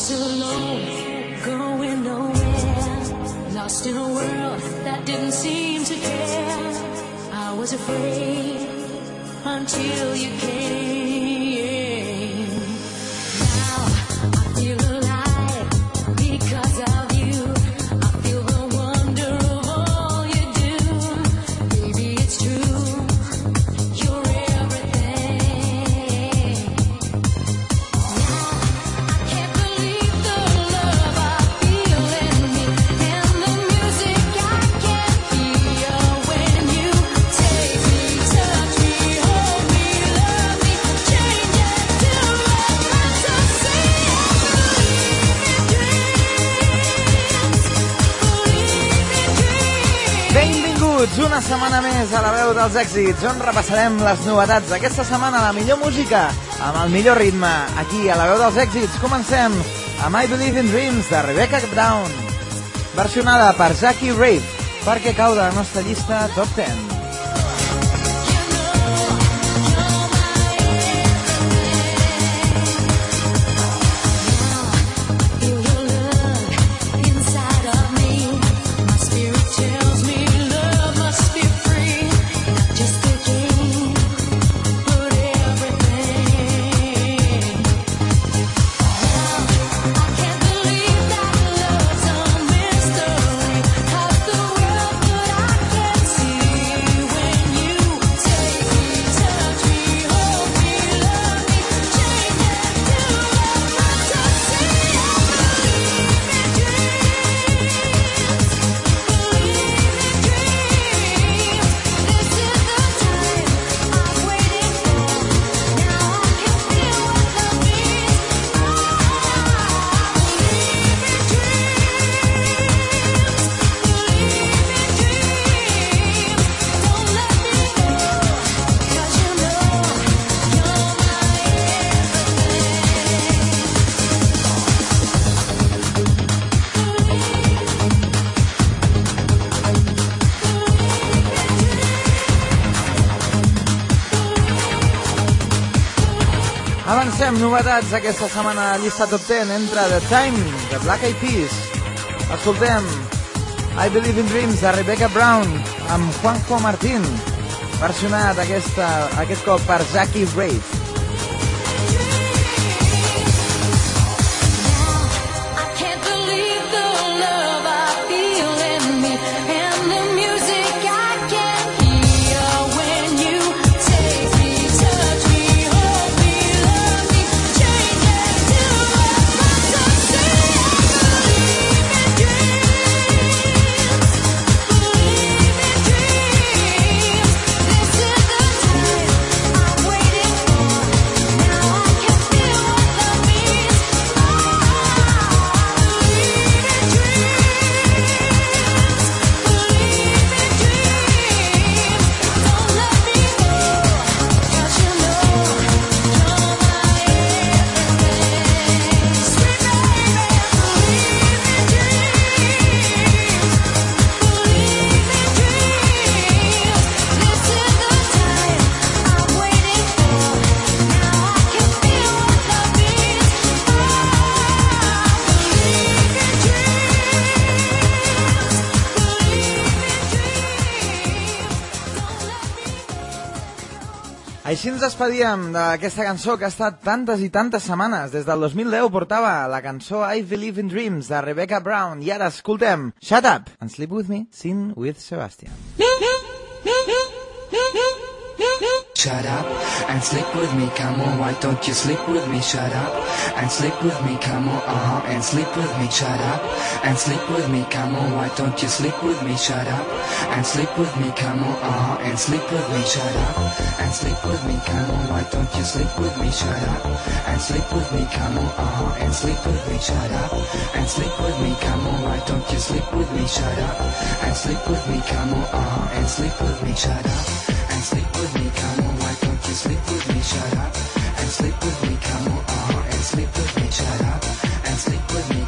was alone, going nowhere. Lost in a world that didn't seem to care. I was afraid until you came. Més a la veu dels èxits, on repassarem les novetats d'aquesta setmana, la millor música, amb el millor ritme. Aquí, a la veu dels èxits, comencem amb I Believe in Dreams, de Rebecca Brown, versionada per Jackie Rave, perquè cau de la nostra llista Top 10. Novetats aquesta setmana a llista Top 10 entre The Time, de Black Eyed Peas. Escoltem I Believe in Dreams, de Rebecca Brown, amb Juanjo Martín, versionat aquesta, aquest cop per Jackie Rave. Així ens despedíem d'aquesta cançó que ha estat tantes i tantes setmanes. Des del 2010 portava la cançó I Believe in Dreams de Rebecca Brown i ara escoltem Shut Up and Sleep With Me, Sing with Sebastian. Shut up and sleep with me, come on, why don't you sleep with me? Shut up and sleep with me, come on, uh-huh, and sleep with me. Shut up and sleep with me, come on, why don't you sleep with me? Shut up and sleep with me, come on, uh-huh, and sleep with me. Shut up and sleep with me, come on, why don't you sleep with me? Shut up and sleep with me, come on, uh-huh, and sleep with me. Shut up and sleep with me, come on, why don't you sleep with me? Shut up and sleep with me, come on, uh-huh, and sleep with me. Shut up and sleep with me, come on, why sleep with me? Shut up and sleep with me, come on, and sleep with me. Shut up and sleep with me,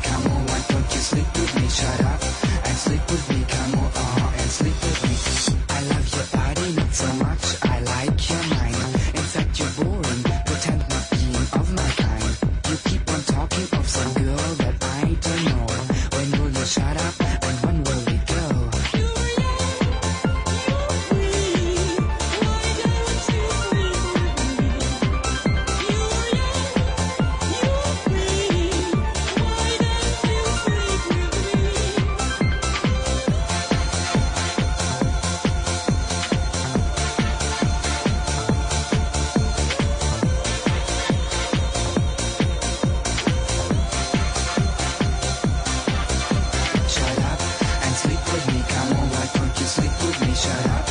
shut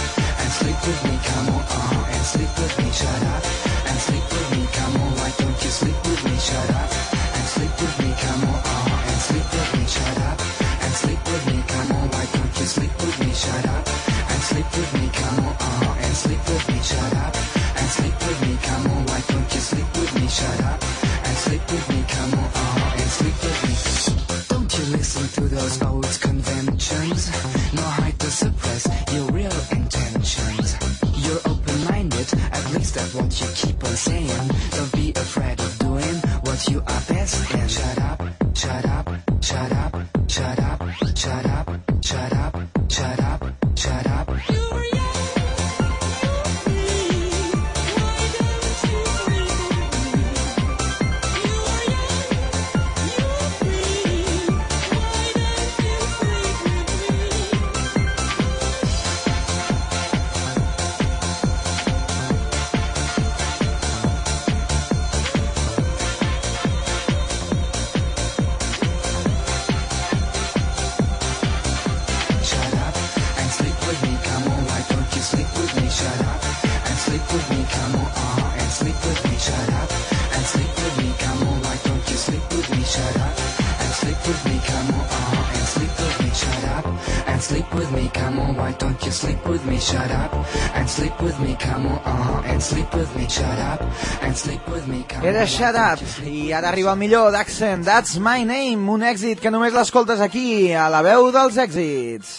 Era Shut Up. I ara arriba el millor d'Accent That's My Name, un èxit que només l'escoltes aquí a la veu dels èxits.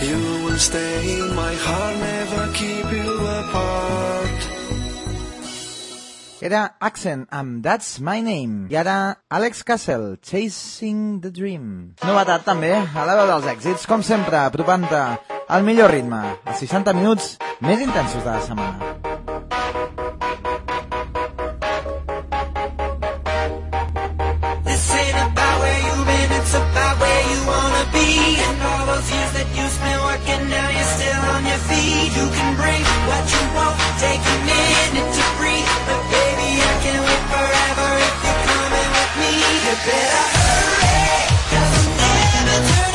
You will stay in my heart, never keep you apart. Era Accent amb That's My Name. I ara Alex Castle, Chasing the Dream. Novetat també a la veu dels èxits, com sempre, apropant-te al millor ritme, els 60 minuts més intensos de la setmana. be. And all those years that you spent working Now you're still on your feet. You can bring what you want Take a minute to breathe. But baby, I can wait forever If you're coming with me. You better hurry Cause I'm never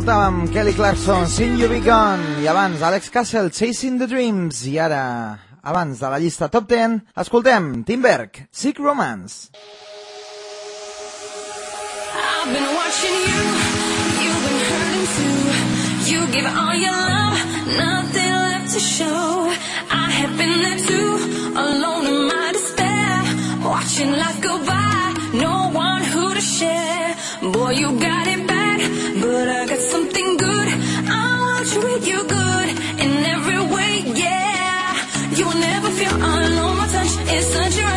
escoltàvem Kelly Clarkson, Sing You Be Gone, i abans Alex Castle, Chasing the Dreams, i ara, abans de la llista top 10, escoltem Tim Berg, Sick Romance. I've been watching you, you've been hurting too, you give all your love, nothing left to show, I have been there too, alone in my despair, watching life go by, no one who to share, boy you got it back. But I got something good. I want to treat you good in every way, yeah. You will never feel alone. My touch is such a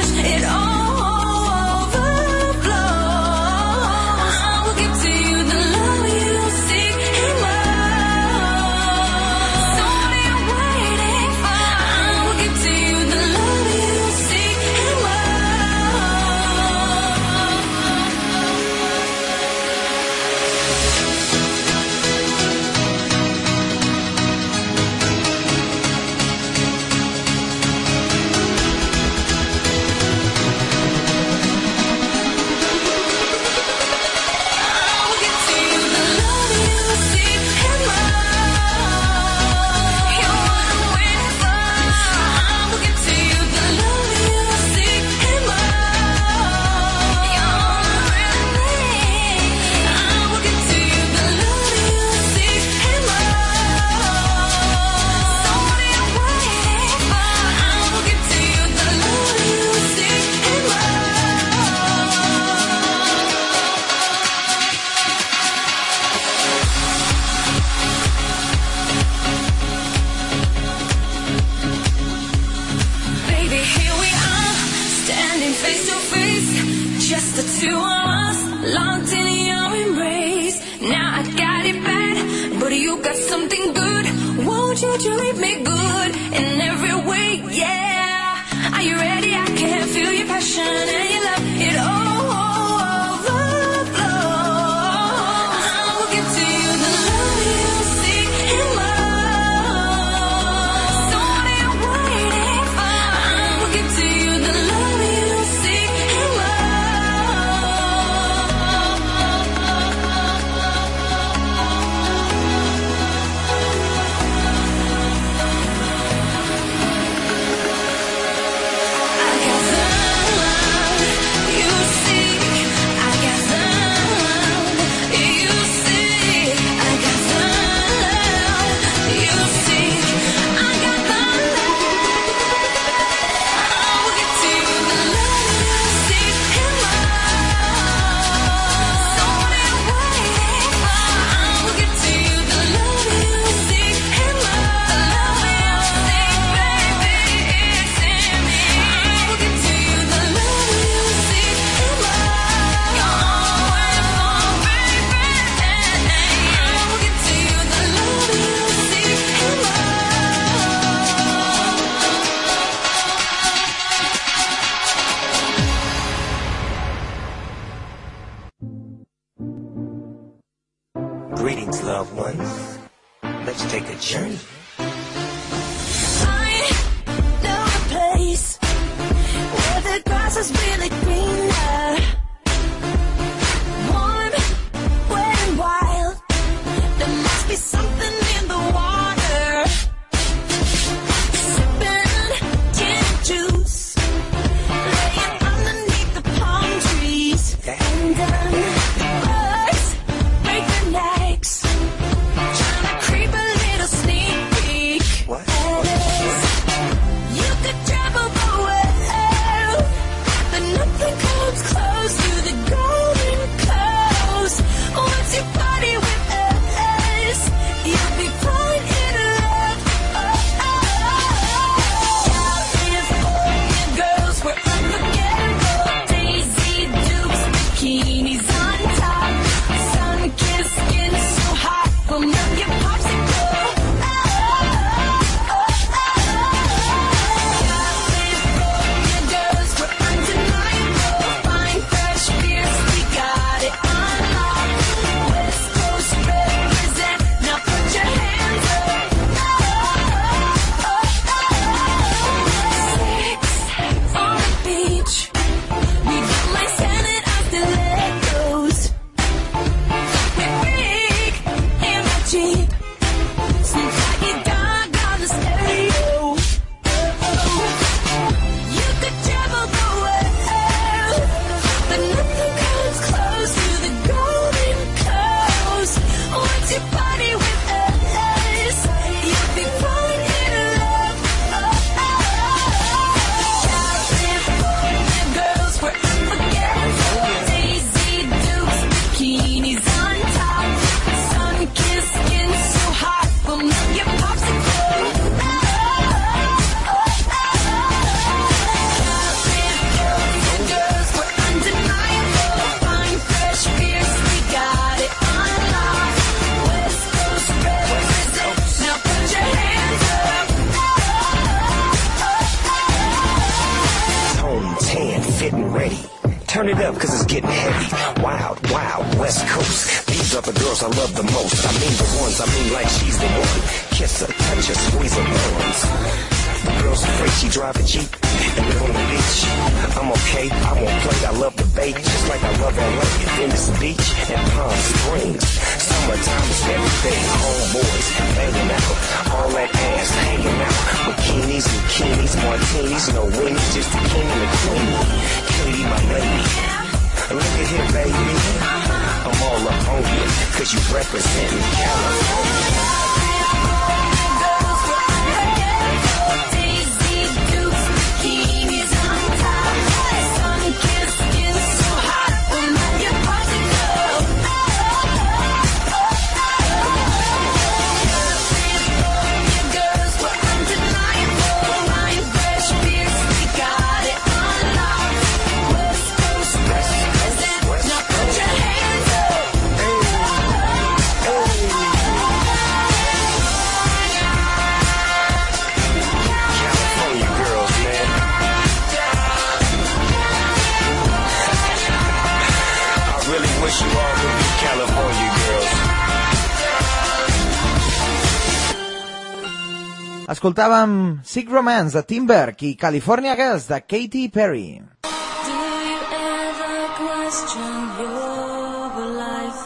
Escoltàvem Sick Romance de Timberg i California Girls de Katy Perry. Do you ever question your life?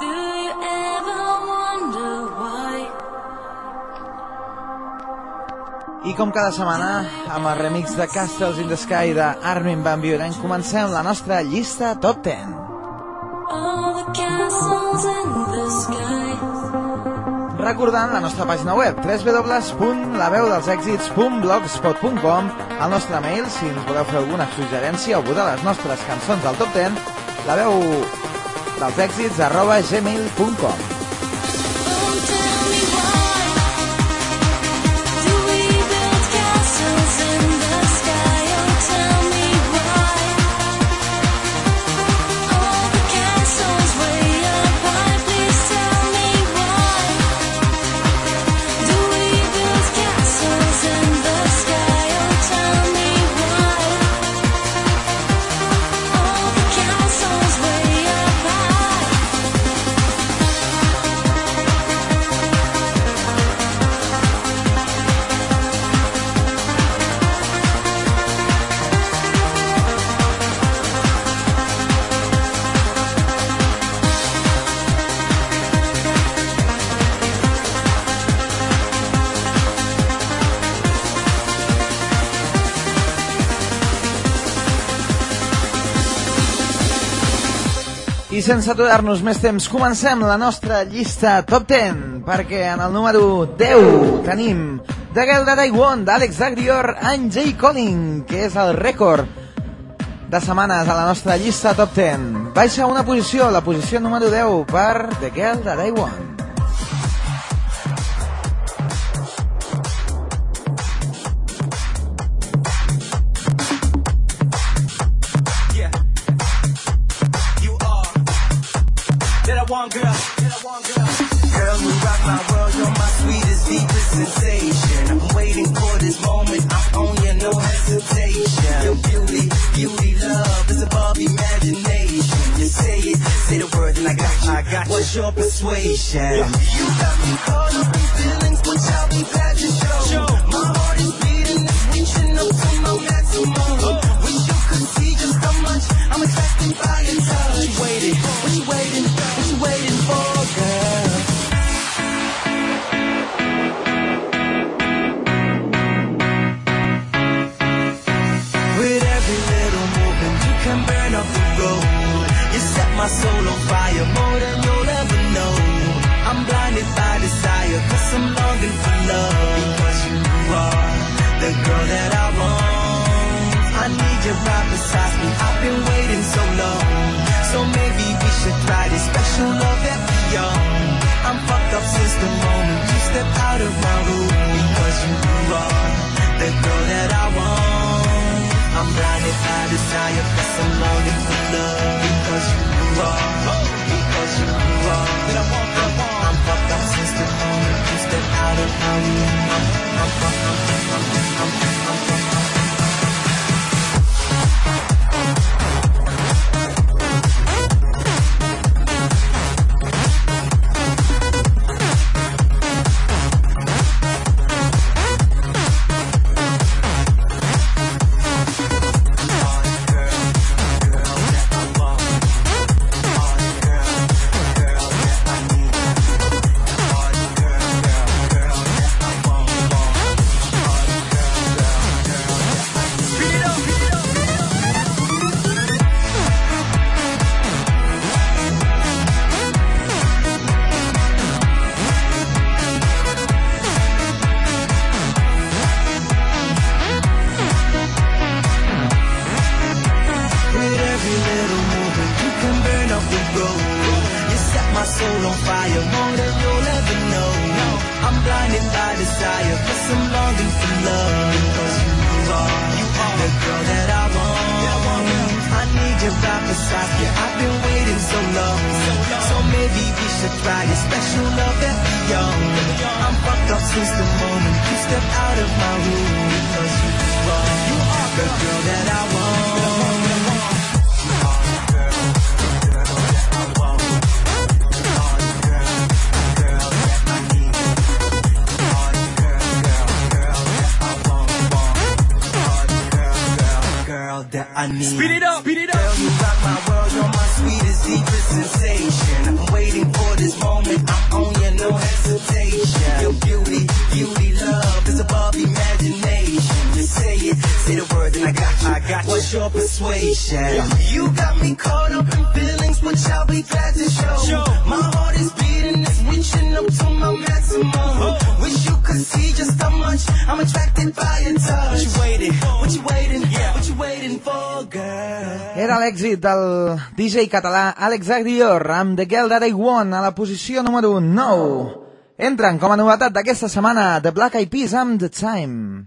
Do you ever wonder why? I com cada setmana, amb el remix de Castles in the Sky de Armin Van Buren, comencem la nostra llista Top 10. All the castles in the sky. Recordant la nostra pàgina web www.laveudelsèxits.blogspot.com el nostre mail, si ens voleu fer alguna suggerència o votar les nostres cançons del top 10 la veu dels èxits arroba gmail.com I sense aturar-nos més temps, comencem la nostra llista Top 10, perquè en el número 10 tenim The Girl That I Want, d'Àlex Agrior and J. Colling, que és el rècord de setmanes a la nostra llista Top 10. Baixa una posició, la posició número 10 per The Girl That I Want. Sensation. I'm waiting for this moment. I'm on you, no hesitation. Your beauty, beauty, love is above imagination. You say it, say the word, and I got you. I got What's your persuasion? You got me caught up in feelings, which I'll be glad to show. My heart is beating, it's reaching up to my maximum. desire for someone who will love because you are, because you are. I'm fucked up since the moment you stepped out of how you. Got me caught up in feelings, which I'll be glad to show. My heart is beating, it's reaching up to my maximum. Wish you could see just how much I'm attracted by your touch. What you waiting? What you waiting? Yeah. What you waiting for, girl? Era l'èxit del DJ català Alex Agrior amb The Girl That I Want a la posició número 9. Entren com a novetat d'aquesta setmana The Black Eyed Peas amb The Time.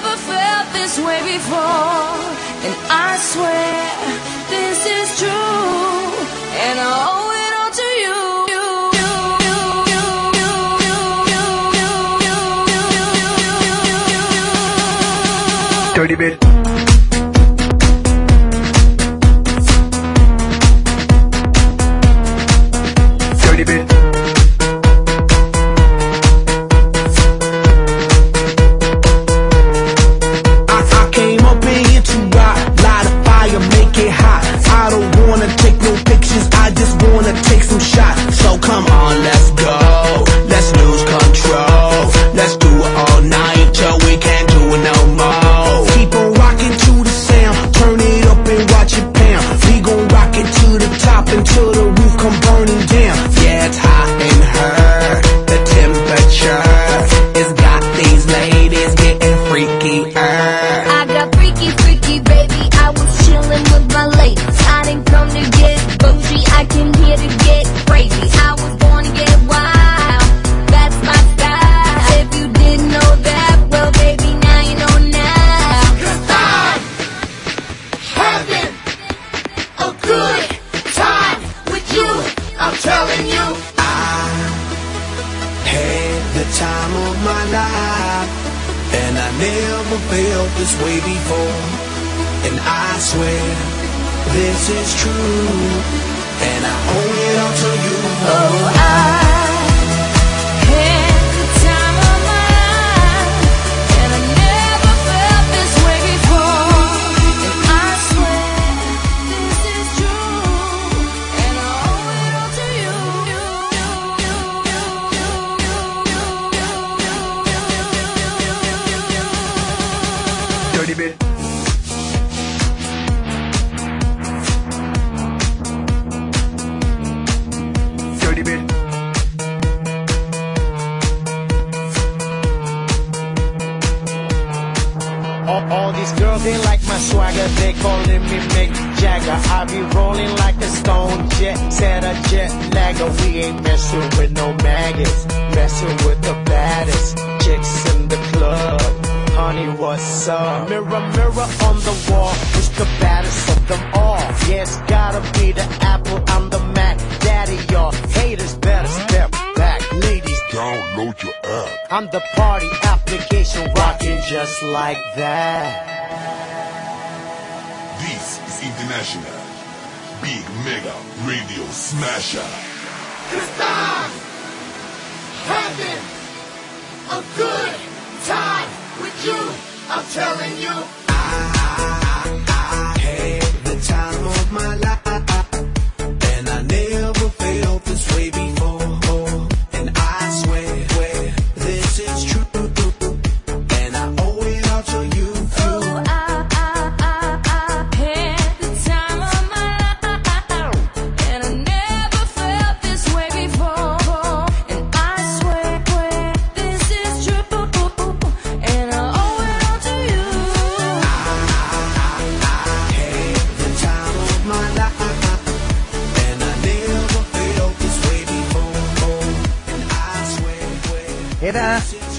this way before, and I swear this is true, and I always. It's gotta be the Apple, I'm the Mac. Daddy, your haters better step back. Ladies, download your app. I'm the party application rocking just like that. This is International Big Mega Radio Smasher. Cause I'm having a good time with you. I'm telling you. I my life.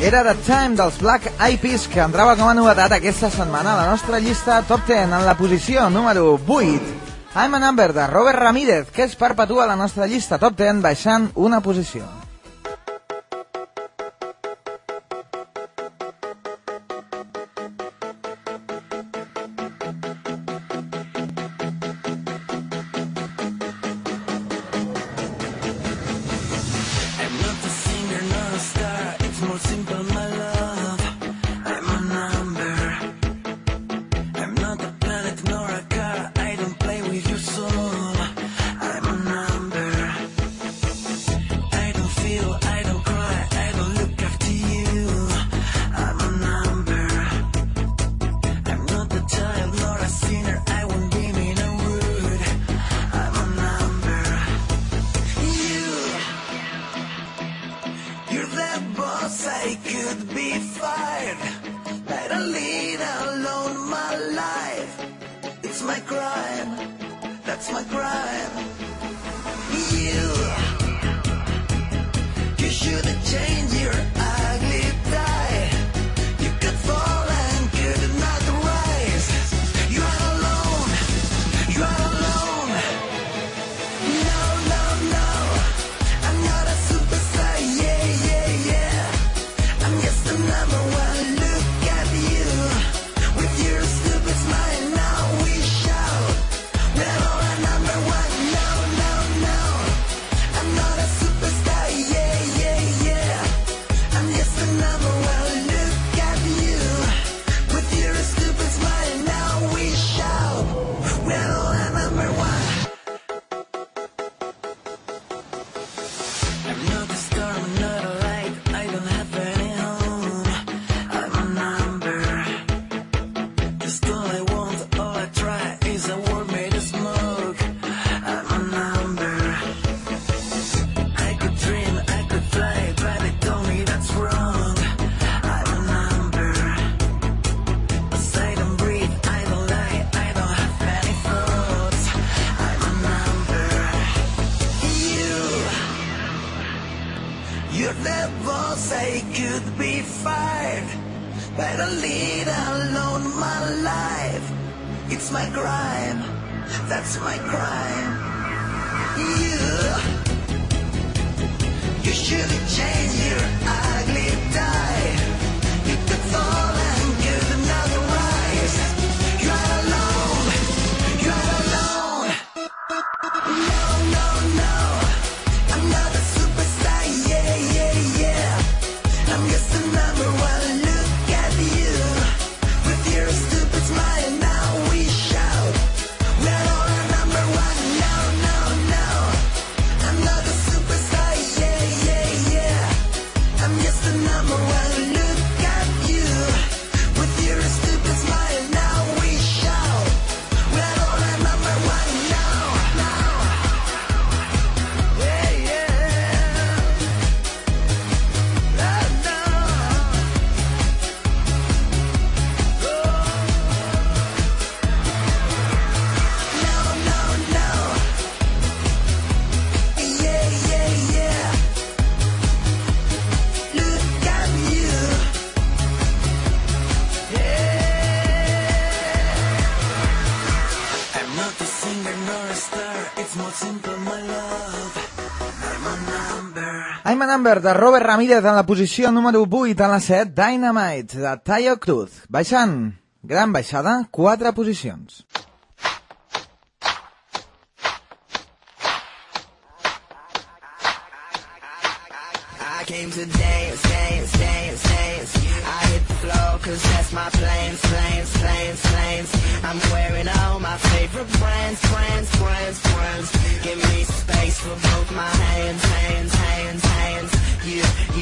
Era The Time dels Black Eyed Peas que entrava com a novetat aquesta setmana a la nostra llista Top 10 en la posició número 8. I'm a Number de Robert Ramírez, que es perpetua a la nostra llista Top 10 baixant una posició. crime. That's my crime. You, you should change your eyes. Number de Robert Ramírez en la posició número 8 a la 7, Dynamite de Tayo Cruz. Baixant, gran baixada, 4 posicions. I came to dance, dance, dance, dance. I hit the floor cause that's my plans, plans, plans, plans. I'm wearing all my favorite brands, brands, brands, brands. Give me space for both my hands, hands, hands, hands. You, you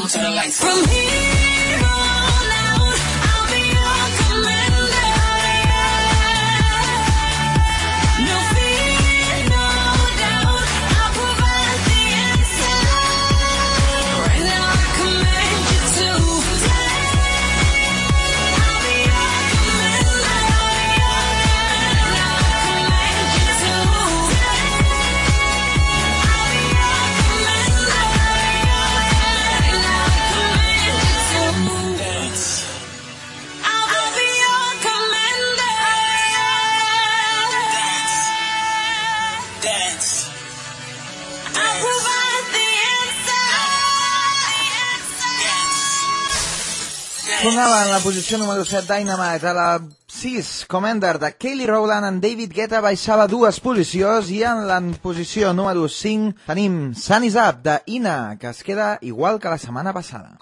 to the lights. From here on. Sonava en la posició número 6 Dynamite, la 6 Commander de Kelly Rowland en David Guetta baixava dues posicions i en la posició número 5 tenim Sun Up de Ina, que es queda igual que la setmana passada.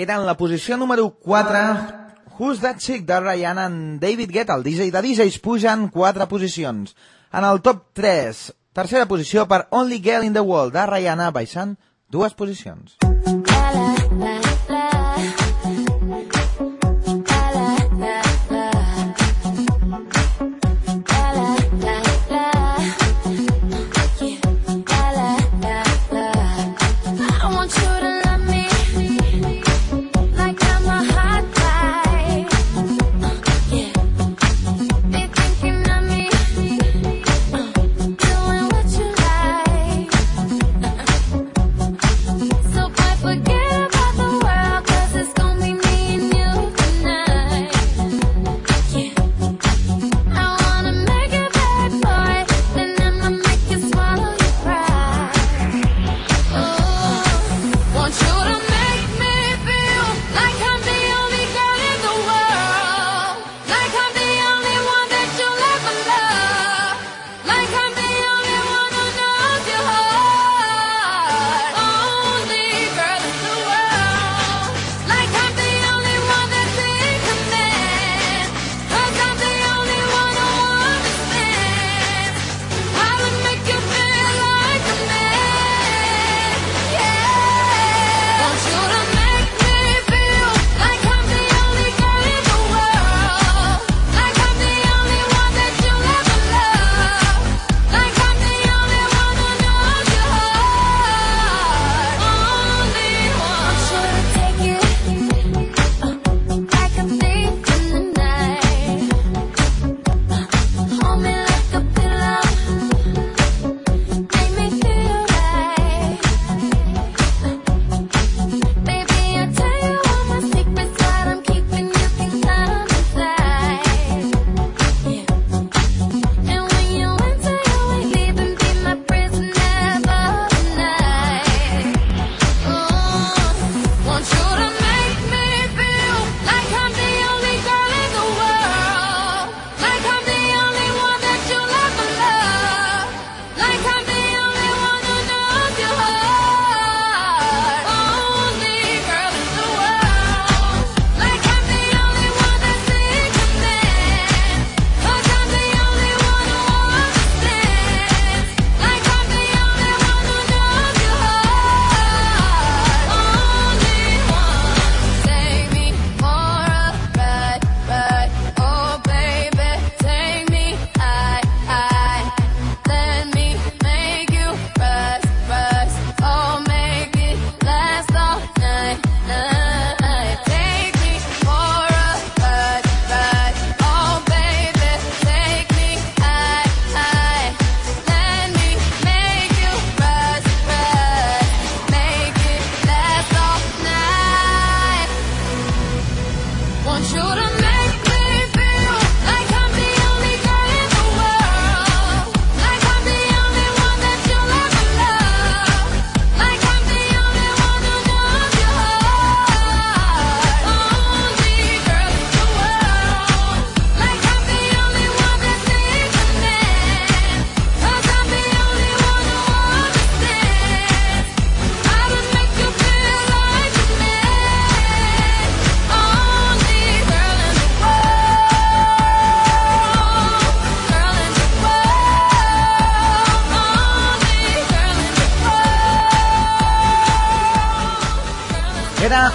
Era en la posició número 4, Who's That Chick de Ryan and David Guetta, el DJ de DJs, pugen 4 posicions. En el top 3, tercera posició per Only Girl in the World de Rihanna, baixant dues posicions. Mm -hmm.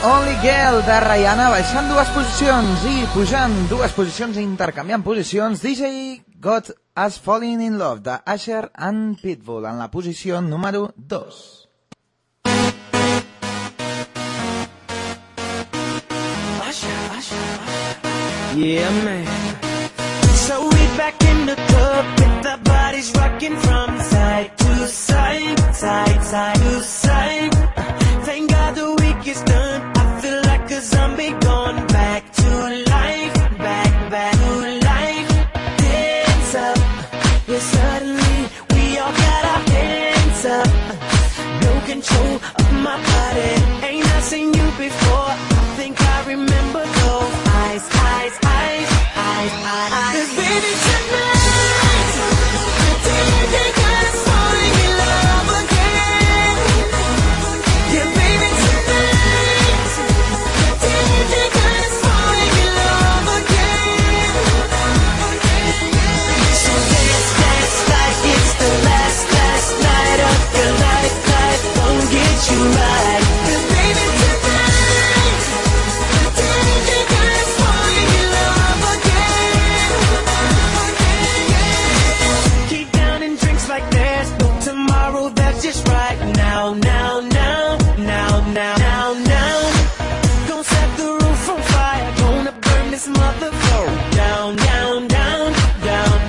Only Girl de Rihanna baixant dues posicions i pujant dues posicions i intercanviant posicions DJ Got Us Falling In Love de Asher and Pitbull en la posició número 2 Yeah, man. So we back in the club with the bodies rocking from side to side, side, side to side. gets done. I feel like a zombie gone back to life, back, back to life. Dance up, yeah, suddenly we all got our hands up. No control of my body, ain't I seen you before? I think I remember those eyes, eyes, eyes, eyes, eyes. Cause baby, tonight.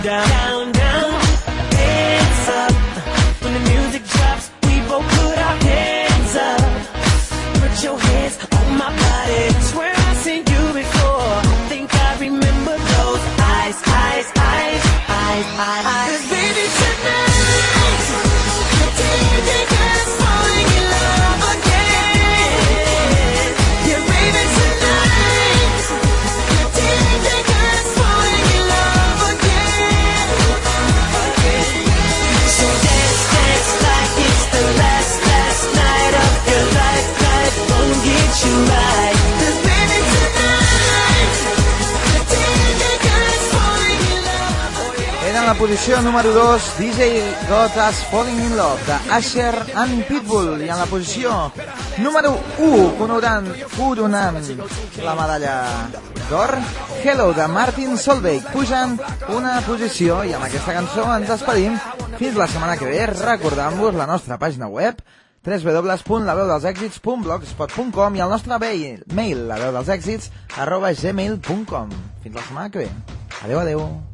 down. Posició número 2, DJ Got Us Falling in Love, de Asher and Pitbull. I en la posició número 1, coronant, coronant la medalla d'or, Hello, de Martin Solveig, pujant una posició. I amb aquesta cançó ens despedim fins la setmana que ve, recordant-vos la nostra pàgina web, www.laveudelsèxits.blogspot.com i el nostre mail, laveudelsèxits arroba gmail.com. Fins la setmana que ve. Adeu, adeu.